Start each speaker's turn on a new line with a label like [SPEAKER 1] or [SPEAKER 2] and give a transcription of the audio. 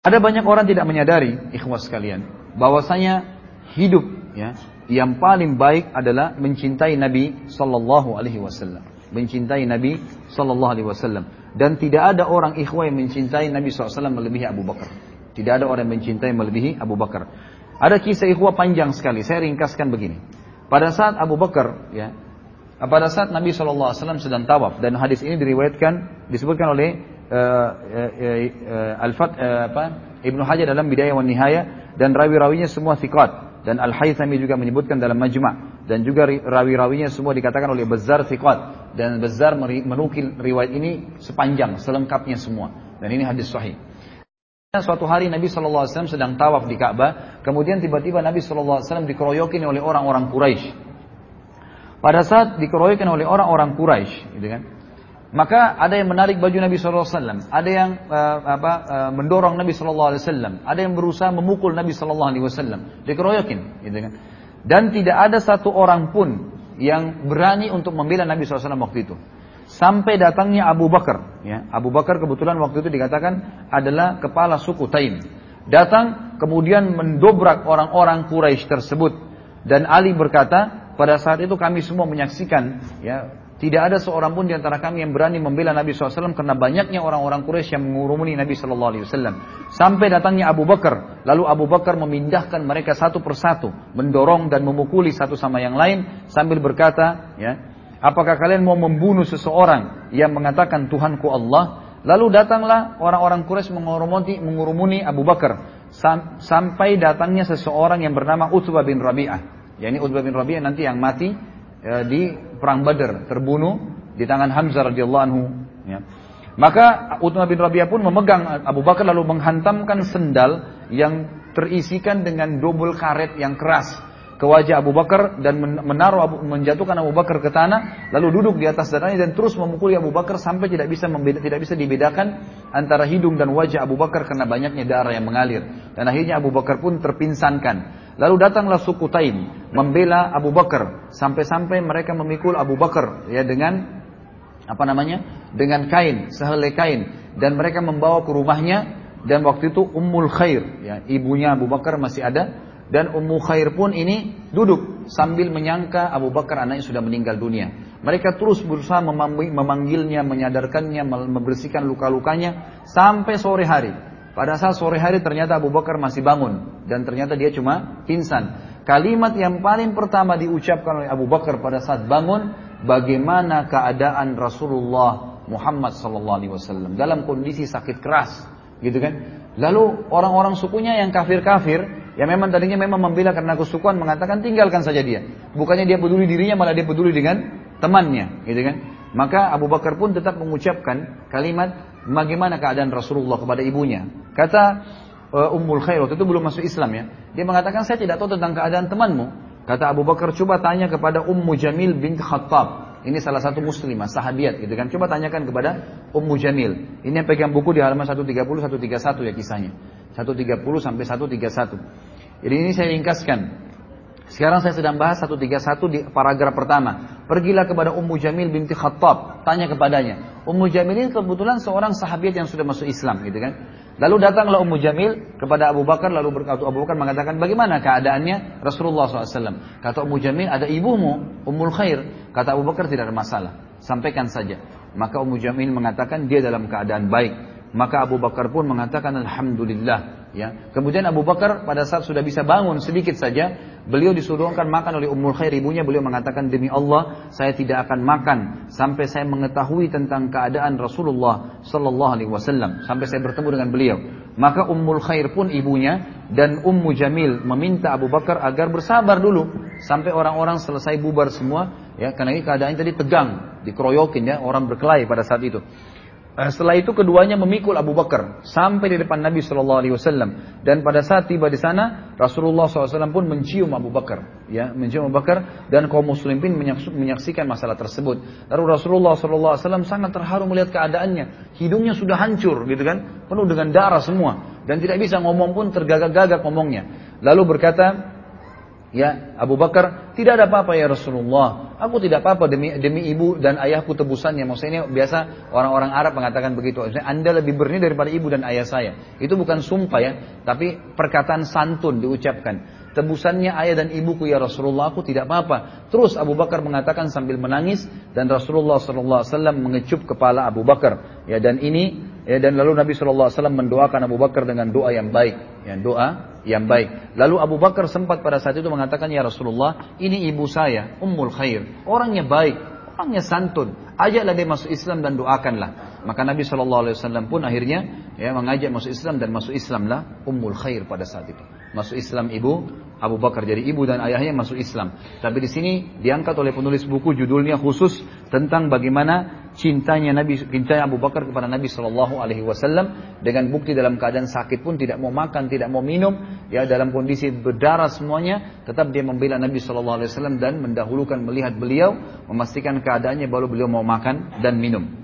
[SPEAKER 1] Ada banyak orang tidak menyadari, ikhwas sekalian, bahwasanya hidup ya yang paling baik adalah mencintai Nabi Sallallahu Alaihi Wasallam, mencintai Nabi Sallallahu Alaihi Wasallam. Dan tidak ada orang ikhwah yang mencintai Nabi SAW melebihi Abu Bakar. Tidak ada orang yang mencintai melebihi Abu Bakar. Ada kisah ikhwah panjang sekali. Saya ringkaskan begini. Pada saat Abu Bakar, ya, pada saat Nabi SAW sedang tawaf dan hadis ini diriwayatkan disebutkan oleh uh, Al-Fat apa Ibnu Hajar dalam Bidayah wan Nihayah dan rawi-rawinya semua thiqat dan Al-Haythami juga menyebutkan dalam Majma' dan juga rawi-rawinya semua dikatakan oleh Bazzar thiqat dan Bazzar menukil riwayat ini sepanjang selengkapnya semua dan ini hadis sahih. Suatu hari Nabi SAW sedang tawaf di Ka'bah, kemudian tiba-tiba Nabi SAW dikeroyokin oleh orang-orang Quraisy. Pada saat dikeroyokin oleh orang-orang Quraisy, gitu kan? Maka ada yang menarik baju Nabi SAW, ada yang uh, apa, uh, mendorong Nabi SAW, ada yang berusaha memukul Nabi SAW, dikeroyokin, gitu kan? Dan tidak ada satu orang pun yang berani untuk membela Nabi SAW waktu itu. Sampai datangnya Abu Bakar. Ya, Abu Bakar kebetulan waktu itu dikatakan adalah kepala suku Taim. Datang kemudian mendobrak orang-orang Quraisy tersebut. Dan Ali berkata, pada saat itu kami semua menyaksikan ya tidak ada seorang pun di antara kami yang berani membela Nabi SAW karena banyaknya orang-orang Quraisy yang mengurumuni Nabi SAW. Sampai datangnya Abu Bakar, lalu Abu Bakar memindahkan mereka satu persatu, mendorong dan memukuli satu sama yang lain sambil berkata, ya, Apakah kalian mau membunuh seseorang yang mengatakan Tuhanku Allah? Lalu datanglah orang-orang Quraisy mengurumuni, mengurumuni Abu Bakar sam, sampai datangnya seseorang yang bernama Utbah bin Rabi'ah. Ya ini Utbah bin Rabi'ah nanti yang mati ya, di perang Badar terbunuh di tangan Hamzah radhiyallahu anhu. Ya. Maka Utbah bin Rabi'ah pun memegang Abu Bakar lalu menghantamkan sendal yang terisikan dengan double karet yang keras ke wajah Abu Bakar dan menaruh Abu, menjatuhkan Abu Bakar ke tanah lalu duduk di atas dadanya dan terus memukuli Abu Bakar sampai tidak bisa membeda, tidak bisa dibedakan antara hidung dan wajah Abu Bakar karena banyaknya darah yang mengalir dan akhirnya Abu Bakar pun terpinsankan lalu datanglah suku Taim membela Abu Bakar sampai-sampai mereka memikul Abu Bakar ya dengan apa namanya dengan kain sehelai kain dan mereka membawa ke rumahnya dan waktu itu Ummul Khair ya ibunya Abu Bakar masih ada dan Ummu Khair pun ini duduk sambil menyangka Abu Bakar anaknya sudah meninggal dunia. Mereka terus berusaha memanggilnya, menyadarkannya, membersihkan luka-lukanya sampai sore hari. Pada saat sore hari ternyata Abu Bakar masih bangun dan ternyata dia cuma pingsan. Kalimat yang paling pertama diucapkan oleh Abu Bakar pada saat bangun, bagaimana keadaan Rasulullah Muhammad SAW dalam kondisi sakit keras, gitu kan? Lalu orang-orang sukunya yang kafir-kafir yang memang tadinya memang membela karena kesukuan mengatakan tinggalkan saja dia. Bukannya dia peduli dirinya malah dia peduli dengan temannya, gitu kan? Maka Abu Bakar pun tetap mengucapkan kalimat bagaimana keadaan Rasulullah kepada ibunya. Kata Ummul Khair waktu itu belum masuk Islam ya. Dia mengatakan saya tidak tahu tentang keadaan temanmu. Kata Abu Bakar coba tanya kepada Ummu Jamil bin Khattab. Ini salah satu muslimah, sahabiat gitu kan. Coba tanyakan kepada Ummu Jamil. Ini yang pegang buku di halaman 130 131 ya kisahnya. 130 sampai 131. Jadi ini saya ringkaskan. Sekarang saya sedang bahas 131 di paragraf pertama. Pergilah kepada Ummu Jamil binti Khattab, tanya kepadanya. Ummu Jamil ini kebetulan seorang sahabat yang sudah masuk Islam gitu kan. Lalu datanglah Ummu Jamil kepada Abu Bakar lalu berkata Abu Bakar mengatakan bagaimana keadaannya Rasulullah SAW. Kata Ummu Jamil ada ibumu Ummul Khair. Kata Abu Bakar tidak ada masalah. Sampaikan saja. Maka Ummu Jamil mengatakan dia dalam keadaan baik. Maka Abu Bakar pun mengatakan Alhamdulillah. Ya. Kemudian Abu Bakar pada saat sudah bisa bangun sedikit saja, beliau disuruhkan makan oleh Ummul Khair ibunya. Beliau mengatakan demi Allah saya tidak akan makan sampai saya mengetahui tentang keadaan Rasulullah Sallallahu Alaihi Wasallam. Sampai saya bertemu dengan beliau. Maka Ummul Khair pun ibunya dan Ummu Jamil meminta Abu Bakar agar bersabar dulu sampai orang-orang selesai bubar semua. Ya, karena ini keadaannya tadi tegang, dikeroyokin ya orang berkelahi pada saat itu. Eh, setelah itu keduanya memikul Abu Bakar sampai di depan Nabi Shallallahu Alaihi Wasallam dan pada saat tiba di sana Rasulullah SAW pun mencium Abu Bakar, ya mencium Abu Bakar dan kaum muslimin menyaksikan masalah tersebut. Lalu Rasulullah SAW sangat terharu melihat keadaannya, hidungnya sudah hancur gitu kan, penuh dengan darah semua dan tidak bisa ngomong pun tergagak-gagak ngomongnya. Lalu berkata, Ya, Abu Bakar, tidak ada apa-apa ya Rasulullah. Aku tidak apa-apa demi demi ibu dan ayahku tebusannya. Maksudnya ini biasa orang-orang Arab mengatakan begitu. Maksudnya Anda lebih berni daripada ibu dan ayah saya. Itu bukan sumpah ya, tapi perkataan santun diucapkan. Tebusannya ayah dan ibuku ya Rasulullah, aku tidak apa-apa. Terus Abu Bakar mengatakan sambil menangis dan Rasulullah SAW mengecup kepala Abu Bakar. Ya dan ini ya dan lalu Nabi SAW mendoakan Abu Bakar dengan doa yang baik. Ya, doa yang baik. Lalu Abu Bakar sempat pada saat itu mengatakan, Ya Rasulullah, ini ibu saya, Ummul Khair. Orangnya baik, orangnya santun. Ajaklah dia masuk Islam dan doakanlah. Maka Nabi SAW pun akhirnya ya, mengajak masuk Islam dan masuk Islamlah Ummul Khair pada saat itu. Masuk Islam ibu Abu Bakar. Jadi ibu dan ayahnya masuk Islam. Tapi di sini diangkat oleh penulis buku judulnya khusus tentang bagaimana cintanya Nabi cintanya Abu Bakar kepada Nabi Shallallahu Alaihi Wasallam dengan bukti dalam keadaan sakit pun tidak mau makan tidak mau minum ya dalam kondisi berdarah semuanya tetap dia membela Nabi Shallallahu Alaihi Wasallam dan mendahulukan melihat beliau memastikan keadaannya baru beliau mau makan dan minum